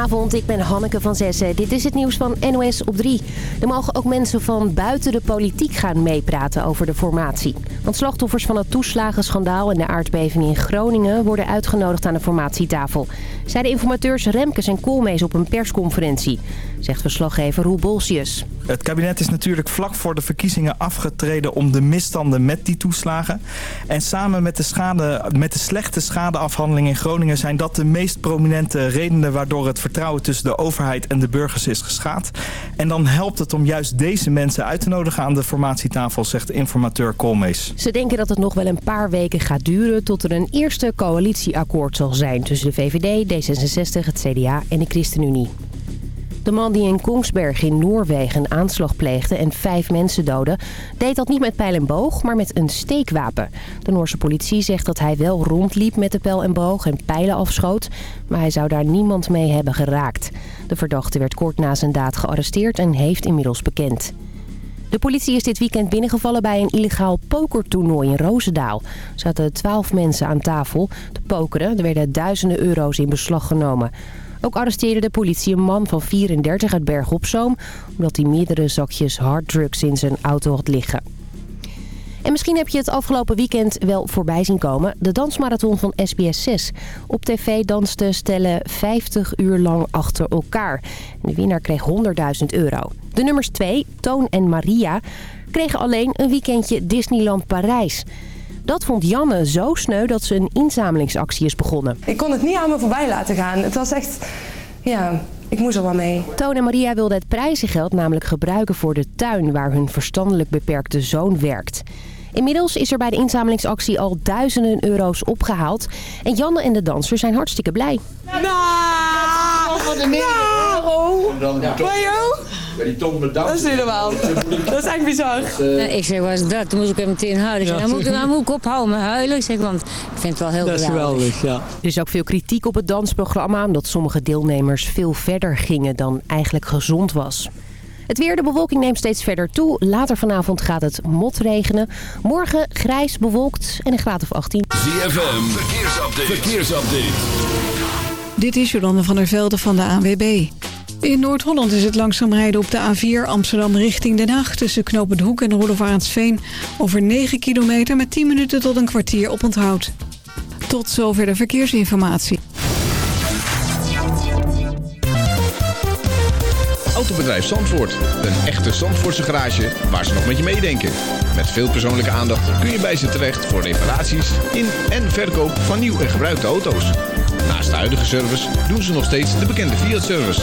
Goedenavond, ik ben Hanneke van Zessen. Dit is het nieuws van NOS op 3. Er mogen ook mensen van buiten de politiek gaan meepraten over de formatie. Want slachtoffers van het toeslagenschandaal en de aardbeving in Groningen... worden uitgenodigd aan de formatietafel. Zeiden informateurs Remkes en Koolmees op een persconferentie. Zegt verslaggever Roel Bolsius. Het kabinet is natuurlijk vlak voor de verkiezingen afgetreden om de misstanden met die toeslagen. En samen met de, schade, met de slechte schadeafhandeling in Groningen zijn dat de meest prominente redenen waardoor het vertrouwen tussen de overheid en de burgers is geschaad. En dan helpt het om juist deze mensen uit te nodigen aan de formatietafel, zegt informateur Koolmees. Ze denken dat het nog wel een paar weken gaat duren tot er een eerste coalitieakkoord zal zijn tussen de VVD, D66, het CDA en de ChristenUnie. De man die in Kongsberg in Noorwegen een aanslag pleegde en vijf mensen doodde... deed dat niet met pijl en boog, maar met een steekwapen. De Noorse politie zegt dat hij wel rondliep met de pijl en boog en pijlen afschoot... maar hij zou daar niemand mee hebben geraakt. De verdachte werd kort na zijn daad gearresteerd en heeft inmiddels bekend. De politie is dit weekend binnengevallen bij een illegaal pokertoernooi in Roosendaal. Er zaten twaalf mensen aan tafel te pokeren. Er werden duizenden euro's in beslag genomen. Ook arresteerde de politie een man van 34 uit Berg op Zoom... omdat hij meerdere zakjes harddrugs in zijn auto had liggen. En misschien heb je het afgelopen weekend wel voorbij zien komen. De dansmarathon van SBS 6. Op tv dansten stellen 50 uur lang achter elkaar. De winnaar kreeg 100.000 euro. De nummers 2, Toon en Maria, kregen alleen een weekendje Disneyland Parijs. Dat vond Janne zo sneu dat ze een inzamelingsactie is begonnen. Ik kon het niet aan me voorbij laten gaan. Het was echt... Ja, ik moest er wel mee. Toon en Maria wilden het prijzengeld namelijk gebruiken voor de tuin... waar hun verstandelijk beperkte zoon werkt. Inmiddels is er bij de inzamelingsactie al duizenden euro's opgehaald. En Janne en de dansers zijn hartstikke blij. Nou, wat een euro. Ja, die Dat is niet normaal. Dat is echt bizar. Nou, ik zeg, wat is dat? Toen moest ik hem meteen huilen. Ik zeg, dan, moet, dan moet ik ophouden met huilen. Ik zeg, want ik vind het wel heel Dat is geweldig, ja. Er is ook veel kritiek op het dansprogramma... omdat sommige deelnemers veel verder gingen dan eigenlijk gezond was. Het weer, de bewolking neemt steeds verder toe. Later vanavond gaat het motregenen. Morgen grijs bewolkt en een graad of 18. ZFM, verkeersupdate. verkeersupdate. Dit is Jolande van der Velde van de ANWB. In Noord-Holland is het langzaam rijden op de A4 Amsterdam richting Den Haag... tussen Knoop het Hoek en Rudolf Arendsveen. Over 9 kilometer met 10 minuten tot een kwartier op onthoud. Tot zover de verkeersinformatie. Autobedrijf Zandvoort. Een echte Zandvoortse garage waar ze nog met je meedenken. Met veel persoonlijke aandacht kun je bij ze terecht voor reparaties in en verkoop van nieuw en gebruikte auto's. Naast de huidige service doen ze nog steeds de bekende Fiat-service.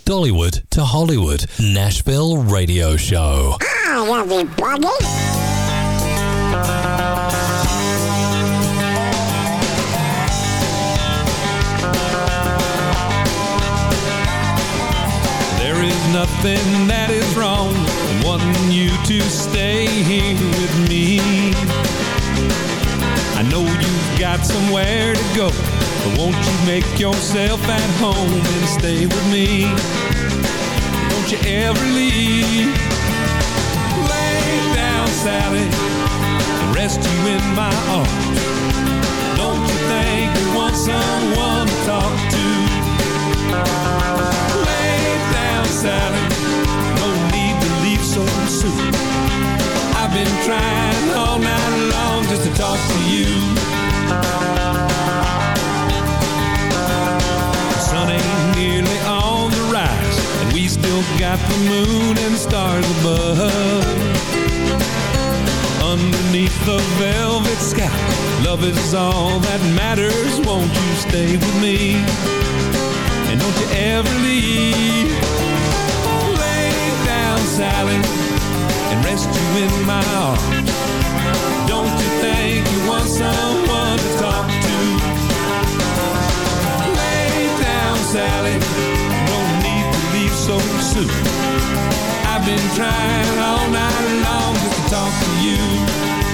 Dollywood to Hollywood, Nashville Radio Show. There is nothing that is wrong in wanting you to stay here with me. I know you've got somewhere to go, but won't you make yourself at home and stay with me? Don't you ever leave. Lay down, Sally, and rest you in my arms. Don't you think you want someone to talk to? Lay down, Sally. No need to leave so soon. I've been trying all night long just to talk to you nearly on the rise And we still got the moon and stars above. Underneath the velvet sky Love is all that matters Won't you stay with me? And don't you ever leave. Lay down, Sally And rest you in my arms. Don't you think you want someone to talk Sally, no need to leave so soon. I've been trying all night long just to talk to you.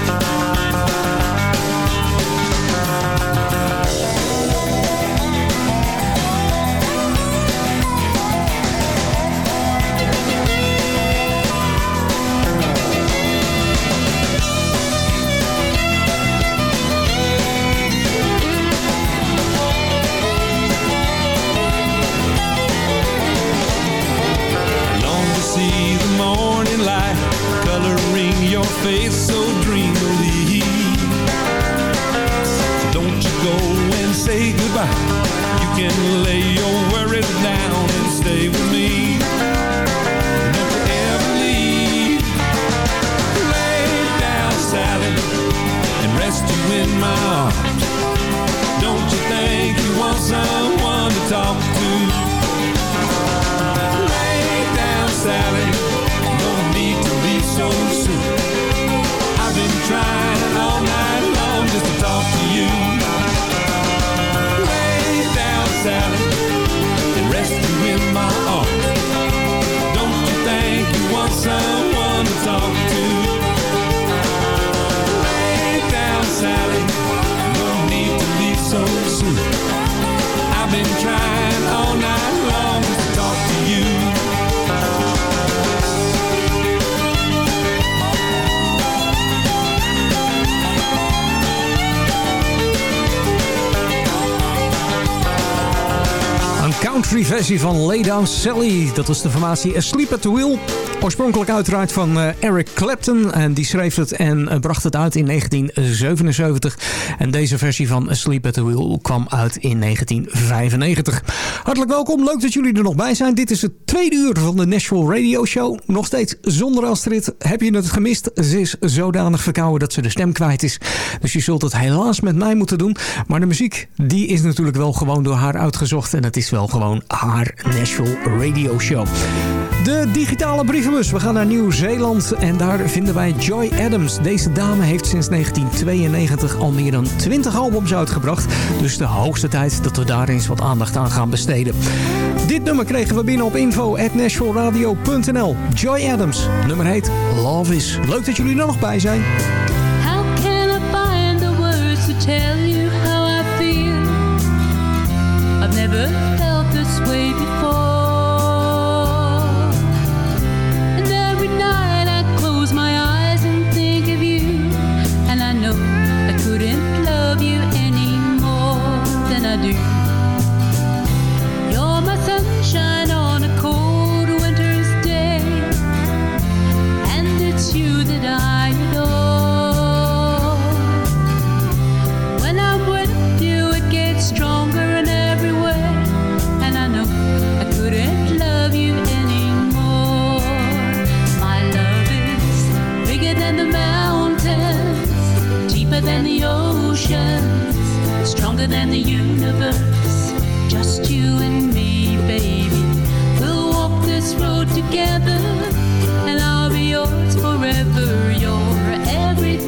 Van Lay Down Sally. Dat was de formatie Asleep at the Wheel. Oorspronkelijk uiteraard van eh, Eric Clapton. En die schreef het en eh, bracht het uit in 1977. En deze versie van Asleep at the Wheel kwam uit in 1995. Hartelijk welkom. Leuk dat jullie er nog bij zijn. Dit is het tweede uur van de Nashville Radio Show. Nog steeds zonder Astrid. Heb je het gemist? Ze is zodanig verkouden dat ze de stem kwijt is. Dus je zult het helaas met mij moeten doen. Maar de muziek, die is natuurlijk wel gewoon door haar uitgezocht. En het is wel gewoon haar Nashville Radio Show. De digitale brievenbus. We gaan naar Nieuw-Zeeland en daar vinden wij Joy Adams. Deze dame heeft sinds 1992 al meer dan 20 albums uitgebracht. Dus de hoogste tijd dat we daar eens wat aandacht aan gaan besteden. Dit nummer kregen we binnen op info.nashvilleradio.nl. Joy Adams. Nummer heet Love Is. Leuk dat jullie er nog bij zijn. How can I find the words to tell you how I feel? I've never felt this way. Than the oceans, stronger than the universe. Just you and me, baby. We'll walk this road together, and I'll be yours forever. You're everything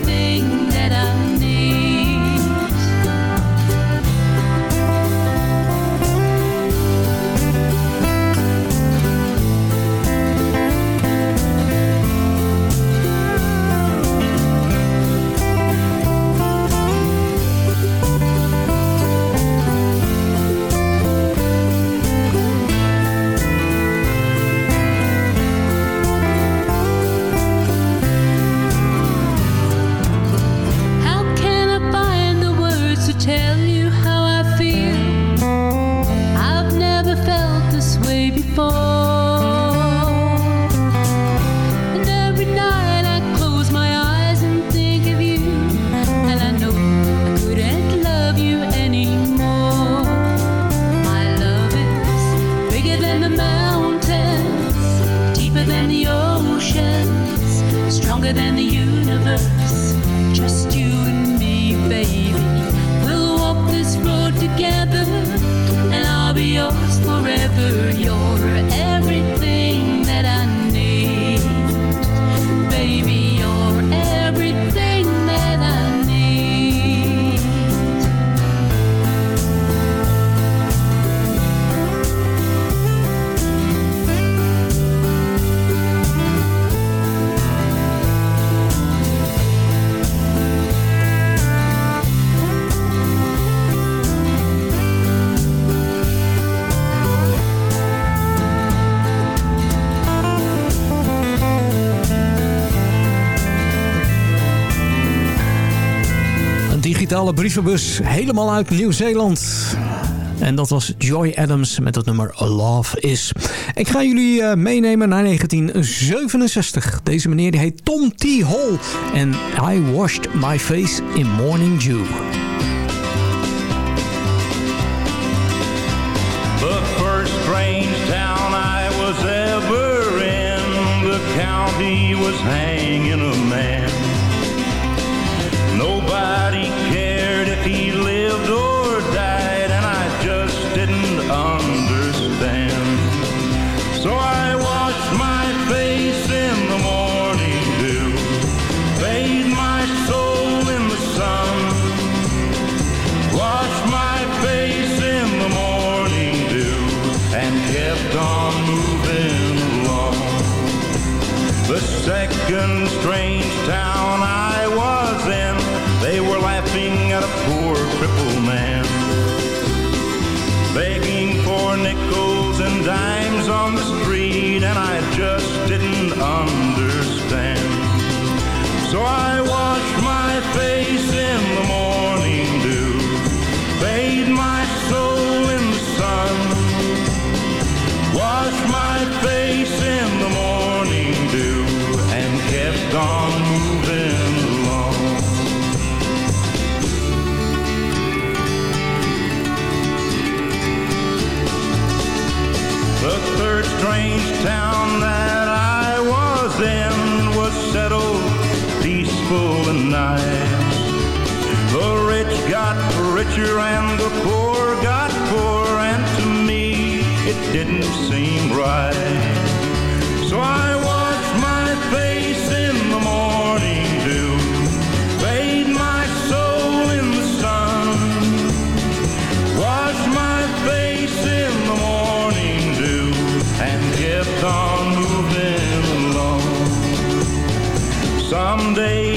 Digitale brievenbus helemaal uit Nieuw-Zeeland. En dat was Joy Adams met het nummer Love Is. Ik ga jullie eh, meenemen naar 1967. Deze meneer die heet Tom T. Hall. En I washed my face in morning dew. The first strange town I was ever in, the county was hanging a man. Nobody cared if he lived or died, and I just didn't understand. So I washed my face in the morning dew, bathed my soul in the sun, washed my face in the morning dew, and kept on moving along. The second strange town I crippled man. Begging for nickels and dimes on the street, and I just didn't understand. So I washed my face in the morning dew, bathed my soul in the sun, washed my face in the morning dew, and kept on moving third strange town that I was in was settled, peaceful and nice. The rich got richer and the poor got poor, and to me it didn't seem right. So I Someday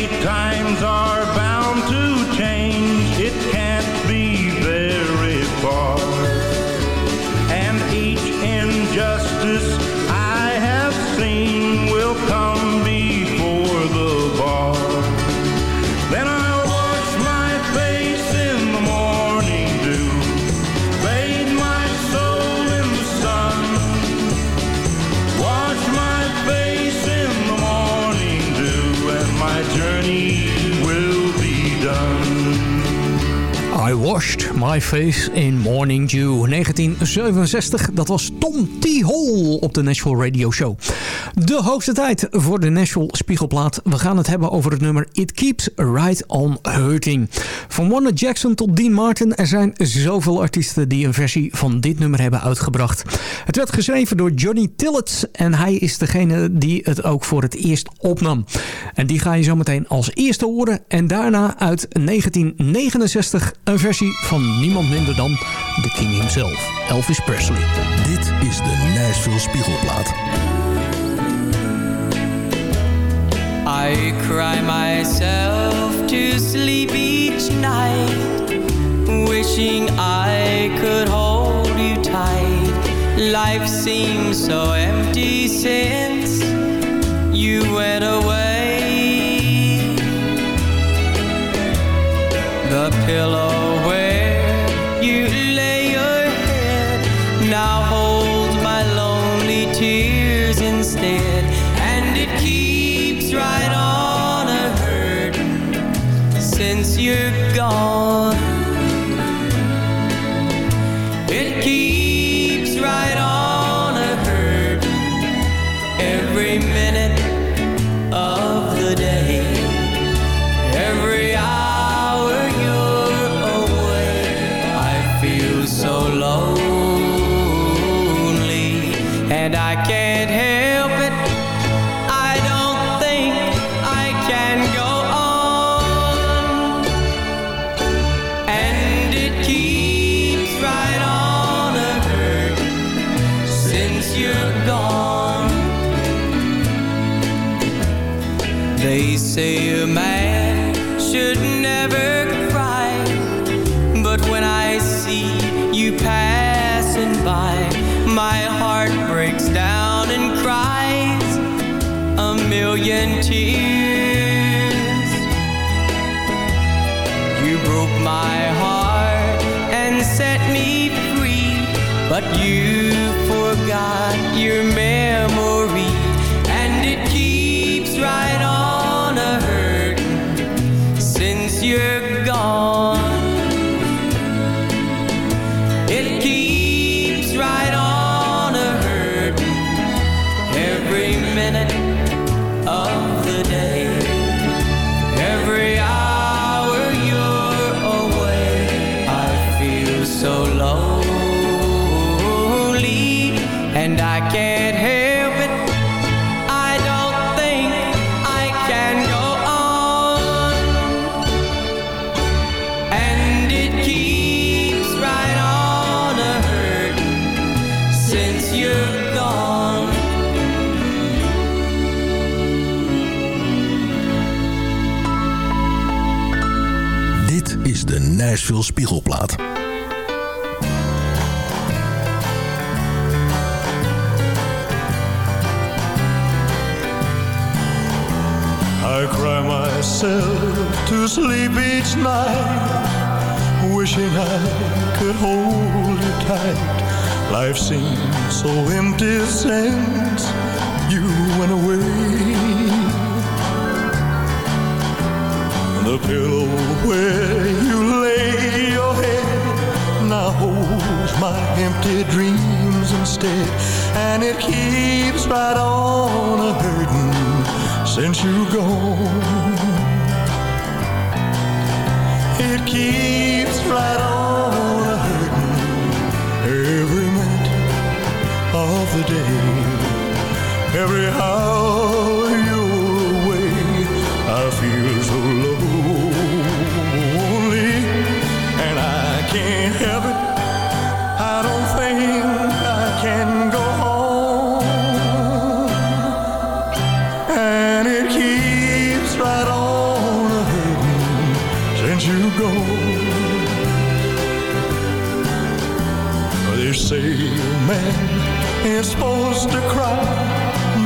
my face in morning dew. 1967, dat was Tom T. Hall op de Nashville Radio Show. De hoogste tijd voor de Nashville Spiegelplaat. We gaan het hebben over het nummer It Keeps Right On Hurting. Van Warner Jackson tot Dean Martin. Er zijn zoveel artiesten die een versie van dit nummer hebben uitgebracht. Het werd geschreven door Johnny Tillett. En hij is degene die het ook voor het eerst opnam. En die ga je zo meteen als eerste horen. En daarna uit 1969 een versie van niemand minder dan de King himself, Elvis Presley. Dit is de Nashville Spiegelplaat. I cry myself to sleep each night, wishing I could hold you tight. Life seems so empty since you went away. The pillow Spiegelplaat. I cry myself to sleep each night Wishing I could hold you tight Life seems so empty since you went away The pillow where you lay my empty dreams instead. And it keeps right on a-hurting since you gone. It keeps right on a-hurting every minute of the day. Every hour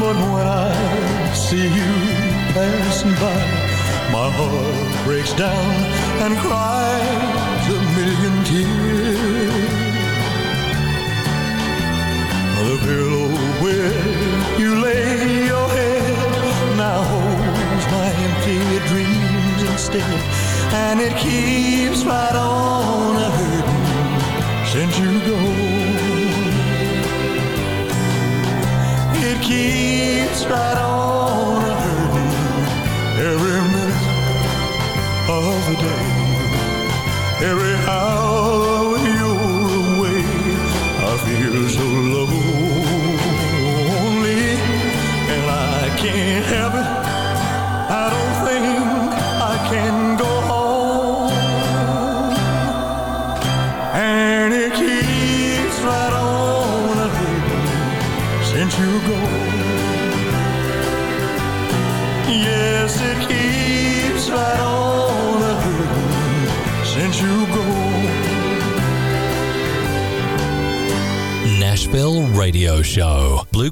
But when I see you passing by, my heart breaks down and cries a million tears. The pillow where you lay your head now holds my empty dreams instead, and it keeps right on a hurting since you go. It keeps iets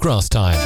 Grass Time.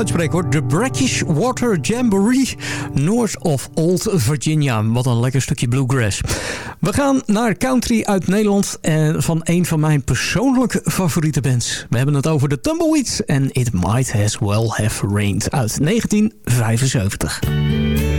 Uitspreek hoor. The Brackish Water Jamboree, North of Old Virginia. Wat een lekker stukje bluegrass. We gaan naar country uit Nederland en van een van mijn persoonlijke favoriete bands. We hebben het over de Tumbleweeds en It Might As Well Have Rained uit 1975.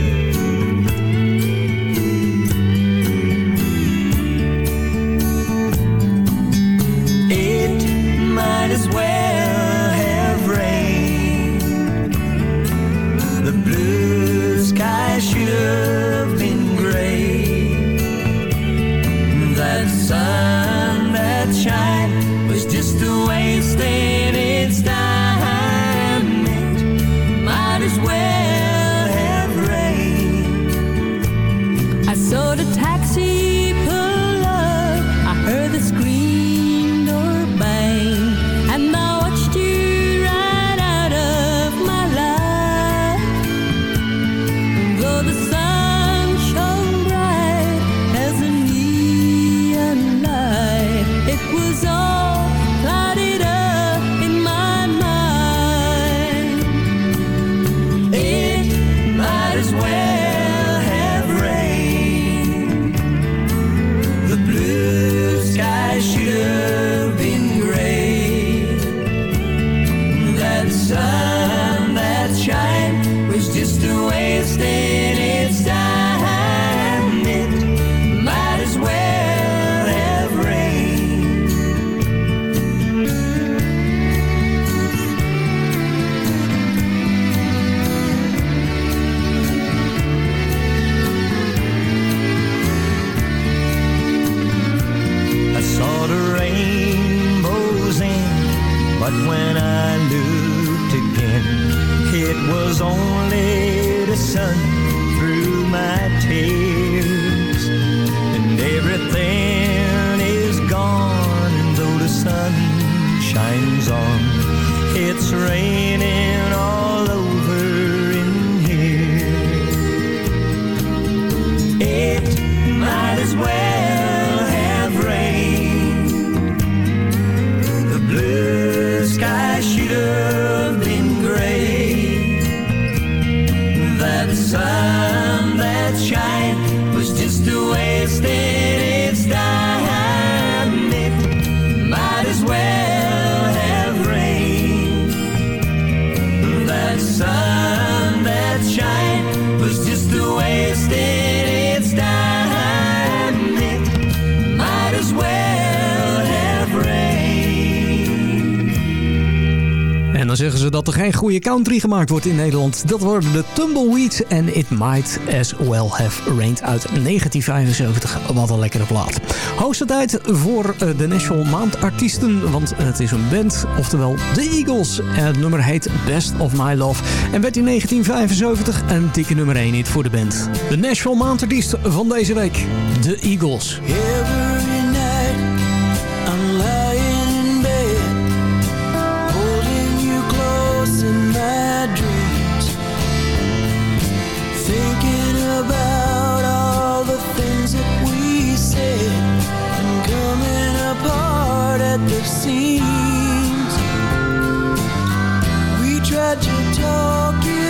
Zeggen ze dat er geen goede country gemaakt wordt in Nederland. Dat worden de Tumbleweeds en It Might As Well Have Rained uit 1975. Wat een lekkere plaat. Hoogste tijd voor eh, de National Maandartiesten, want het is een band, oftewel The Eagles. En het nummer heet Best of My Love en werd in 1975 een dikke nummer 1 hit voor de band. De National Maandartiest van deze week, The Eagles. At the seams, We tried to talk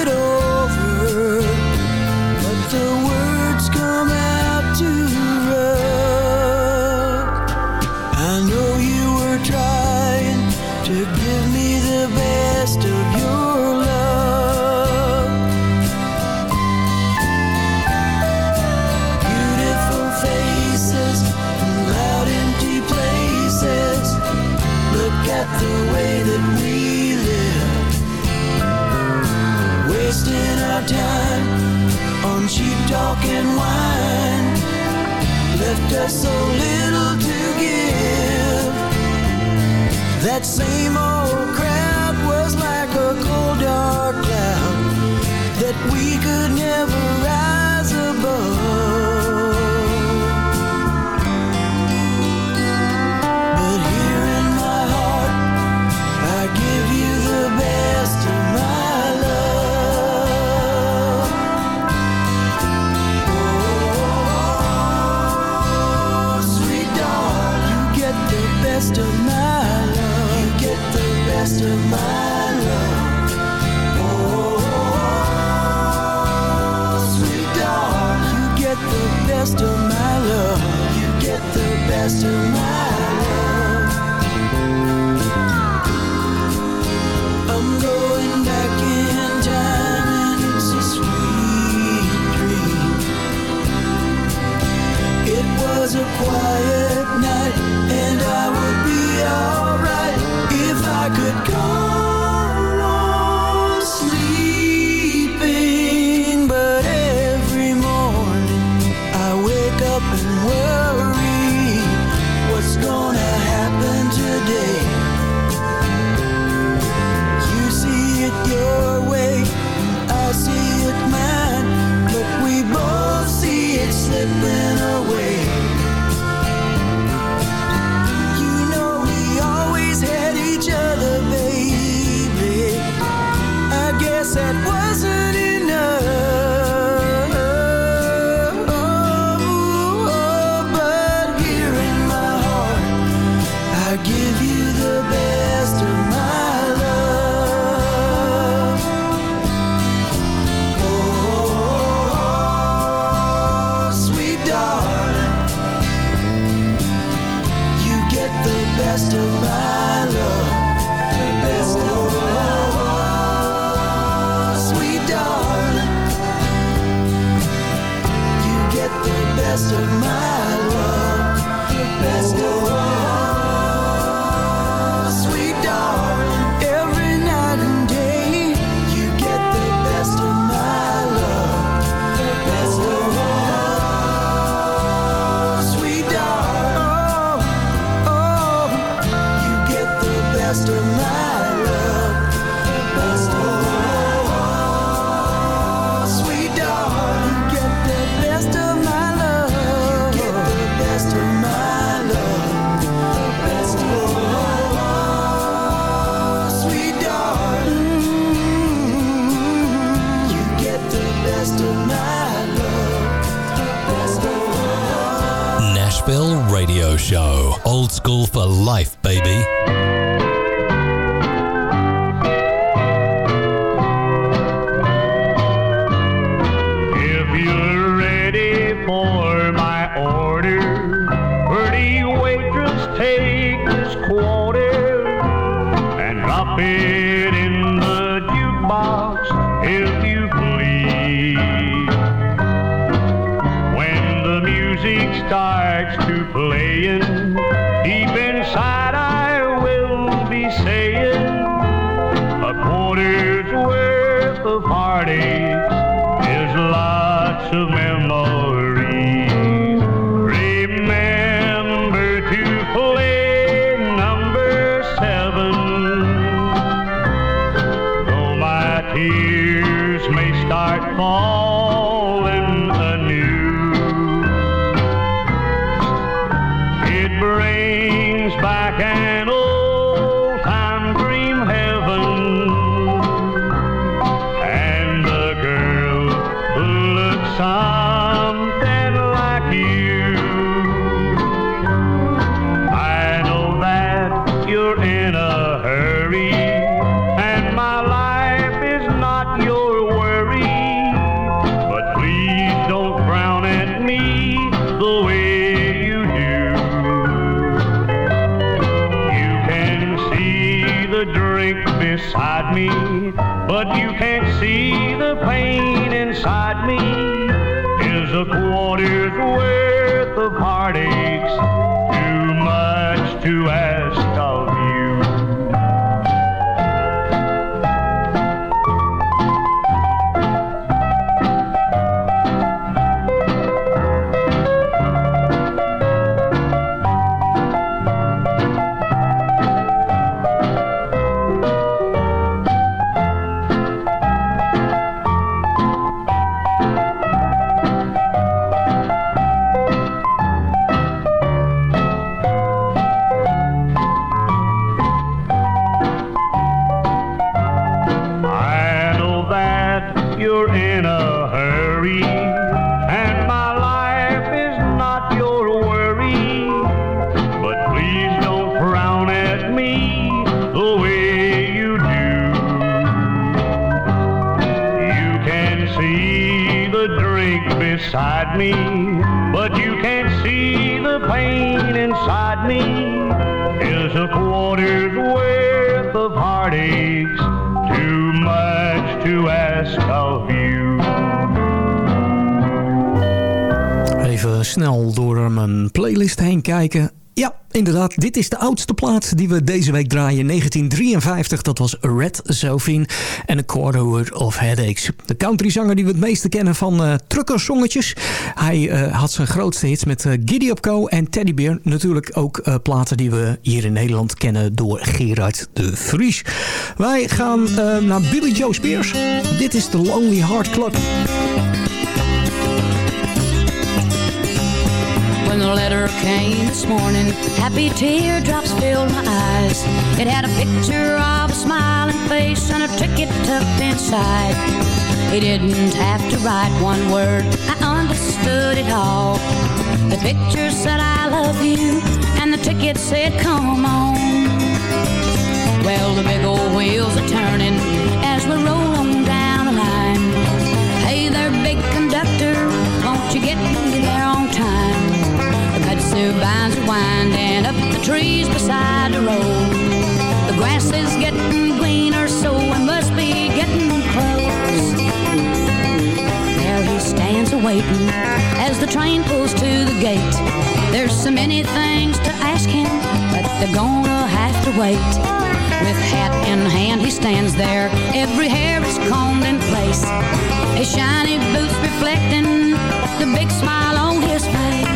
talk and wine. Left us so little to give. That same old crowd was like a cold dark cloud that we could never rise above. Best of my For life, baby. Snel door mijn playlist heen kijken. Ja, inderdaad, dit is de oudste plaat die we deze week draaien. 1953, dat was Red Zofien en A Quarter of Headaches. De countryzanger die we het meeste kennen van uh. Hij uh, had zijn grootste hits met uh, Giddy Up Co en Teddy Bear. Natuurlijk ook platen die we hier in Nederland kennen door Gerard de Vries. Wij gaan naar Billy Joe Spears. Dit is de Lonely Heart Club. The letter came this morning, happy teardrops filled my eyes. It had a picture of a smiling face and a ticket tucked inside. He didn't have to write one word, I understood it all. The picture said, I love you, and the ticket said, come on. Well, the big old wheels are turning as we roll on down the line. Hey there, big conductor, won't you get me there on time? The vines are winding up the trees beside the road. The grass is getting greener, so we must be getting close. There he stands awaiting as the train pulls to the gate. There's so many things to ask him, but they're gonna have to wait. With hat in hand, he stands there. Every hair is combed in place. His shiny boots reflecting the big smile on his face.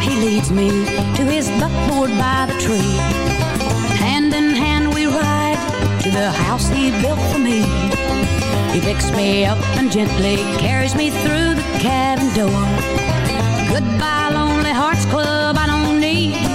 He leads me to his buckboard by the tree. Hand in hand, we ride to the house he built for me. He picks me up and gently carries me through the cabin door. Goodbye, Lonely Hearts Club, I don't need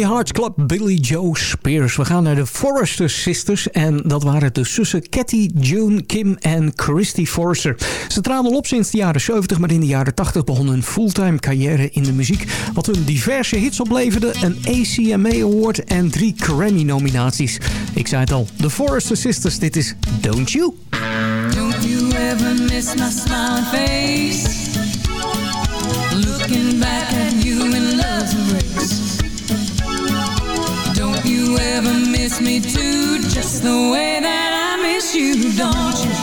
lonely? Club, Billy Joe Spears. We gaan naar de Forrester Sisters. En dat waren de zussen Cathy, June, Kim en Christy Forrester. Ze traden op sinds de jaren 70, maar in de jaren 80 begon hun fulltime carrière in de muziek. Wat hun diverse hits opleverde, een ACMA Award en drie Grammy-nominaties. Ik zei het al, de Forrester Sisters, dit is Don't You. Don't you ever miss my smiling face? Miss me too? Just the way that I miss you, don't you?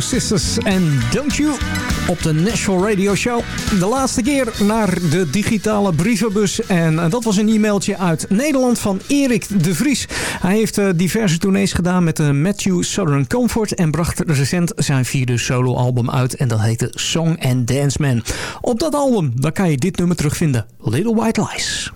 Sisters en Don't You op de Nashville Radio Show. De laatste keer naar de digitale brievenbus. En eh, dat was een e-mailtje uit Nederland van Erik de Vries. Hij heeft eh, diverse tournees gedaan met de Matthew Southern Comfort... en bracht recent zijn vierde soloalbum uit. En dat heette Song and Dance Man. Op dat album daar kan je dit nummer terugvinden. Little White Lies.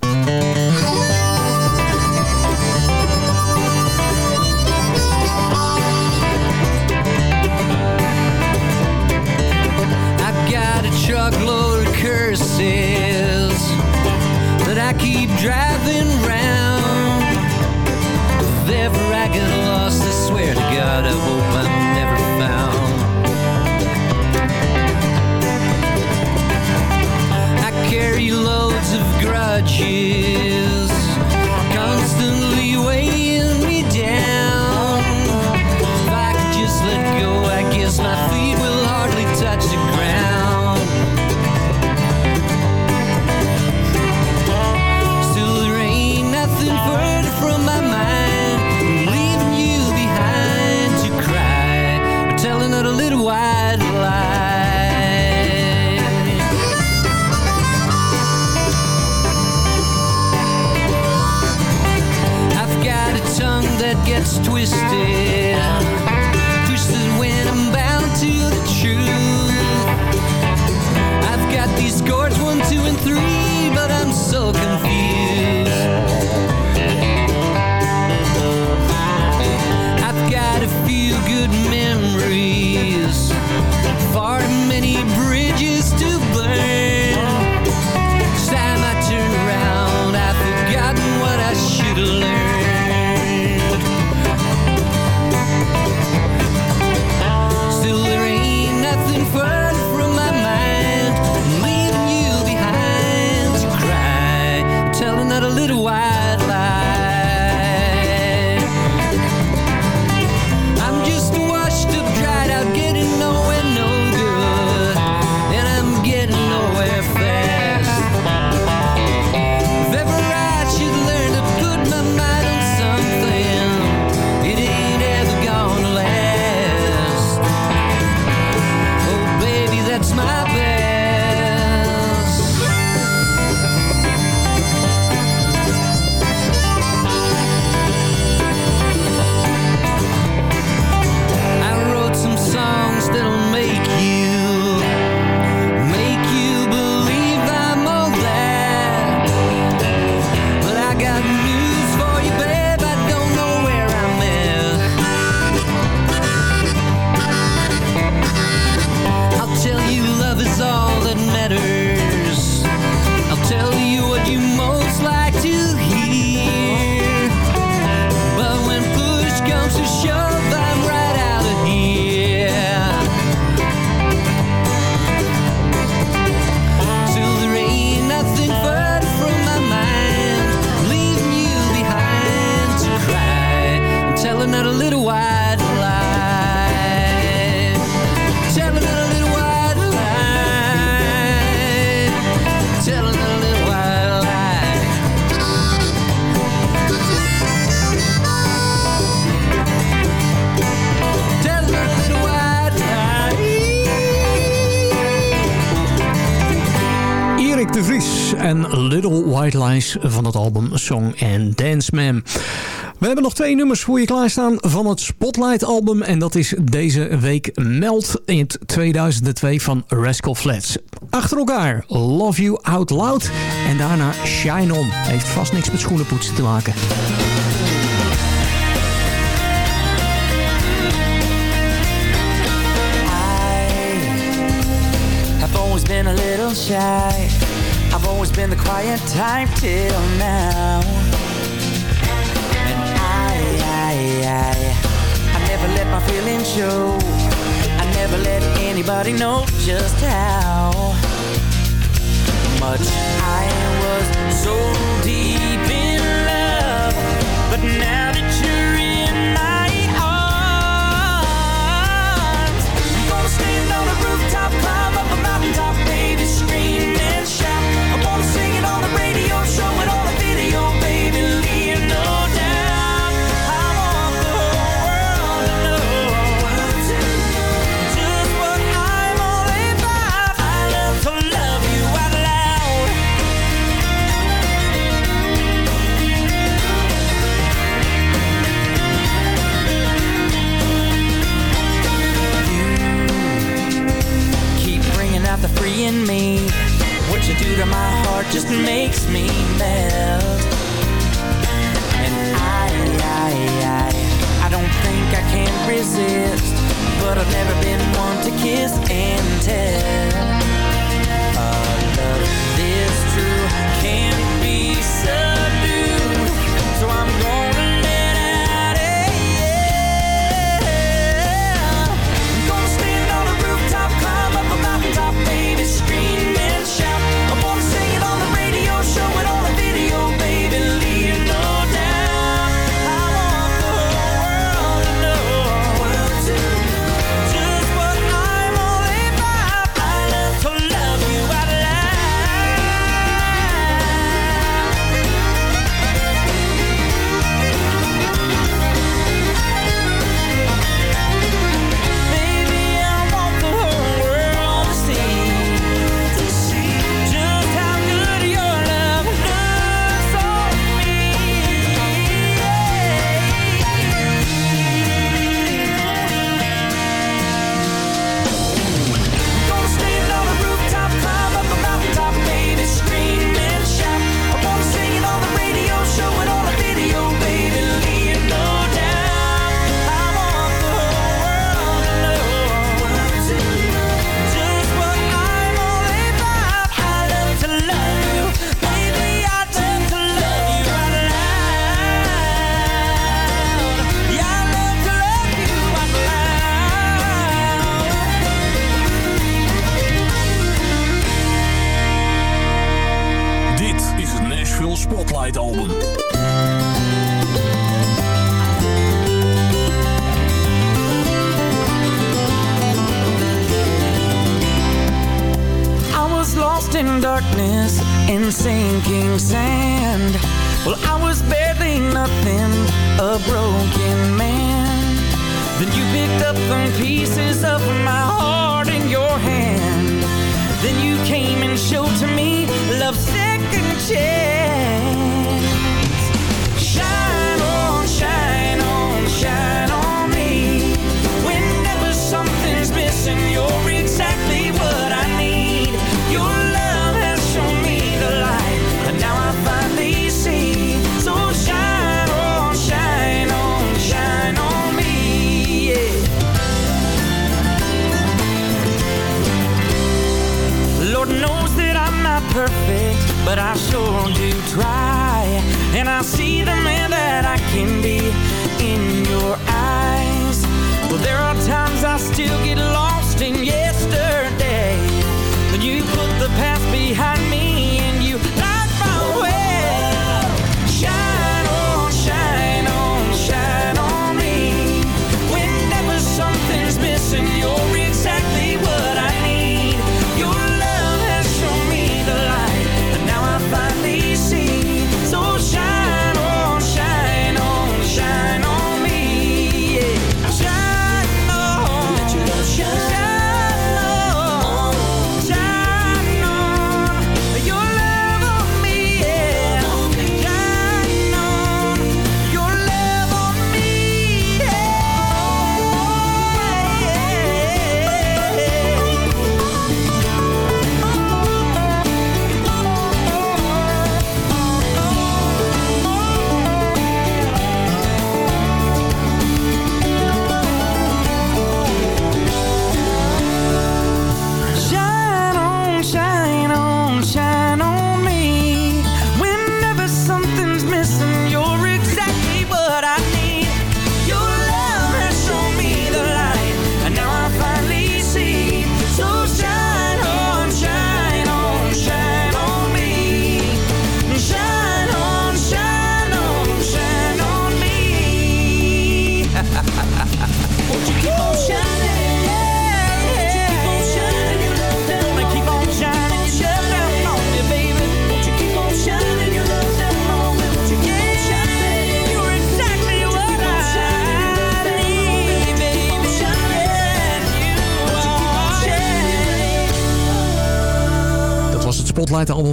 Van het album Song and Dance Man. We hebben nog twee nummers voor je klaarstaan van het Spotlight album. En dat is deze week Meld in het 2002 van Rascal Flats. Achter elkaar Love You Out Loud en daarna Shine On. Heeft vast niks met schoenenpoetsen te maken. I've always been a little shy. I've always been the quiet type till now. And I, I, I, I never let my feelings show. I never let anybody know just how much I was so deep in love. But now that you're in my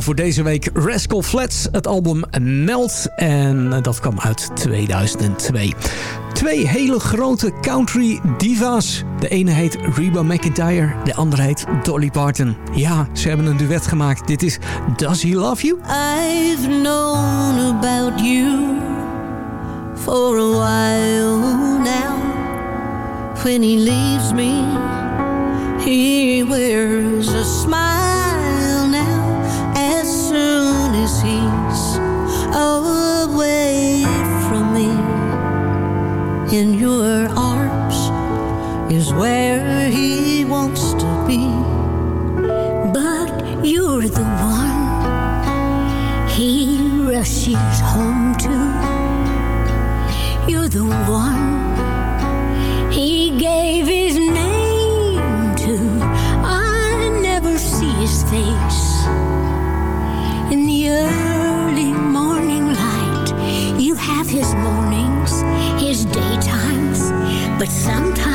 voor deze week. Rascal Flats, het album Melt. En dat kwam uit 2002. Twee hele grote country diva's. De ene heet Reba McIntyre, de andere heet Dolly Parton. Ja, ze hebben een duet gemaakt. Dit is Does He Love You? I've known about you for a while now. When he leaves me, he wears a smile in your arms is where he wants to be. But you're the one he rushes but sometimes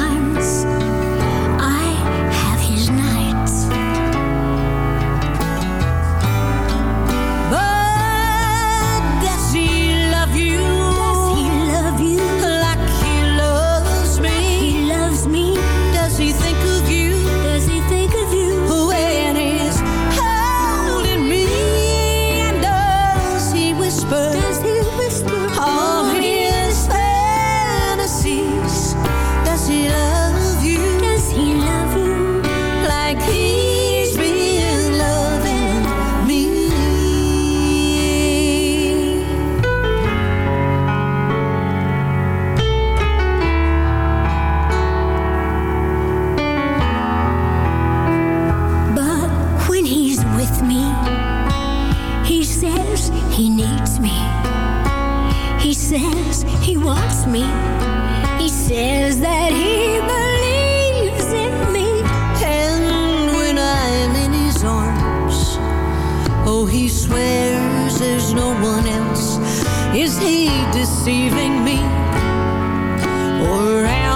there's no one else. Is he deceiving me? Or am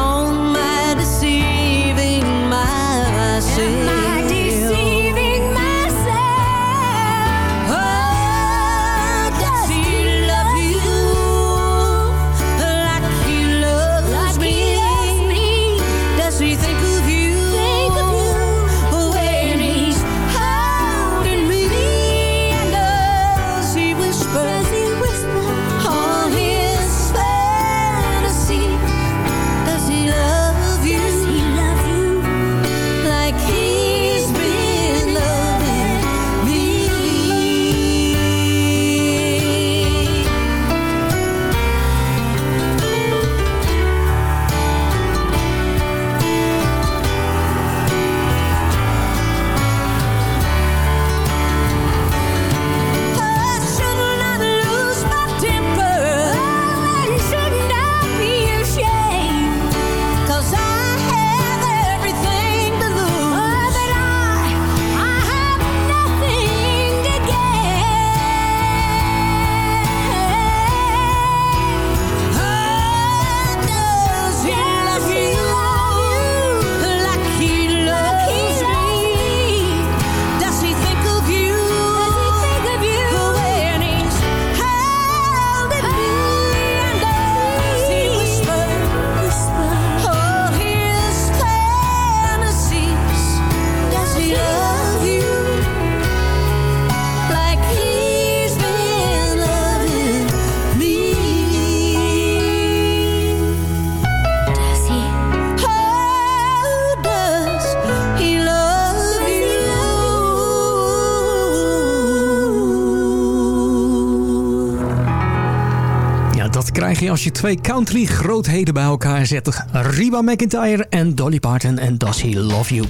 als je twee country grootheden bij elkaar zet. Reba McIntyre en Dolly Parton en Does He Love You.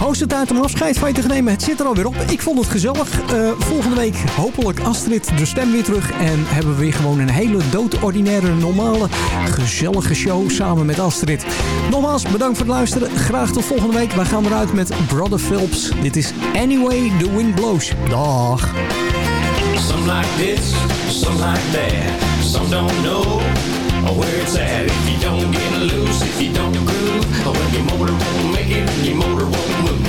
Hoogste tijd om afscheid van je te nemen. Het zit er alweer op. Ik vond het gezellig. Eh, volgende week hopelijk Astrid de stem weer terug. En hebben we weer gewoon een hele doodordinaire, normale, gezellige show samen met Astrid. Nogmaals, bedankt voor het luisteren. Graag tot volgende week. Wij gaan eruit met Brother Phelps. Dit is Anyway the Wind Blows. Dag. Some like this, some like that. some don't know where it's at. If you don't get loose, if you don't groove, well, your motor won't make it, your motor won't move.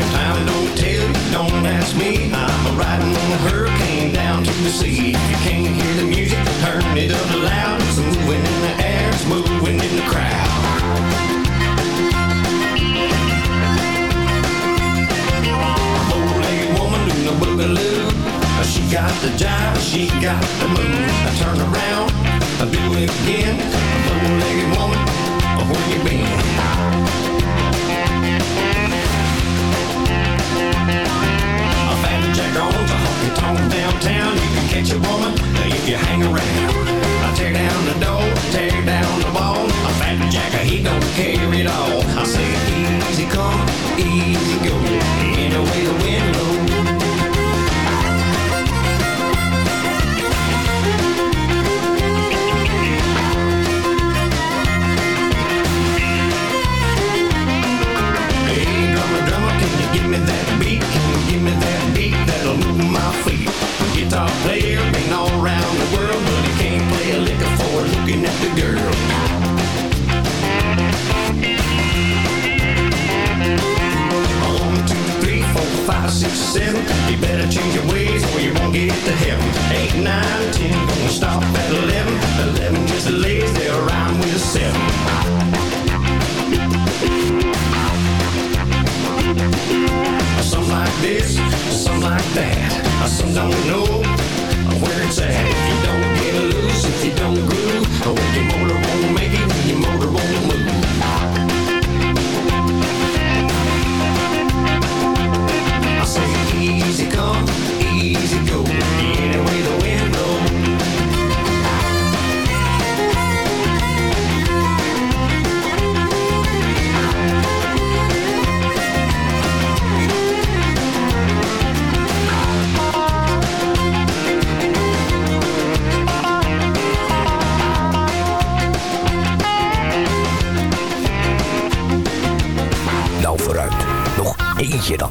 If time don't tell you, don't ask me. I'm a riding on a hurricane down to the sea. If you can't hear the music, turn it up loud. It's moving in the air, it's moving in the crowd. Got the jive, she got the move. I turn around, I do it again. A Bow-legged woman, where you been? A fat jack on to honky tonk downtown. You can catch a woman if you hang around. I tear down the door, tear down the wall. A fat jacker, he don't care at all. I say easy come, easy go. Any way the wind blows. Me that beat? Give me that beat that'll move my feet? Guitar player been all around the world, but he can't play a lick for looking at the girl. Five, six, seven. You better change your ways or you won't get to heaven. Eight, nine, ten, gonna stop at eleven. Eleven just lays there around with seven. Some like this, some like that. Some don't know where it's at. If you don't get loose, if you don't groove, oh, your motor 黑夜党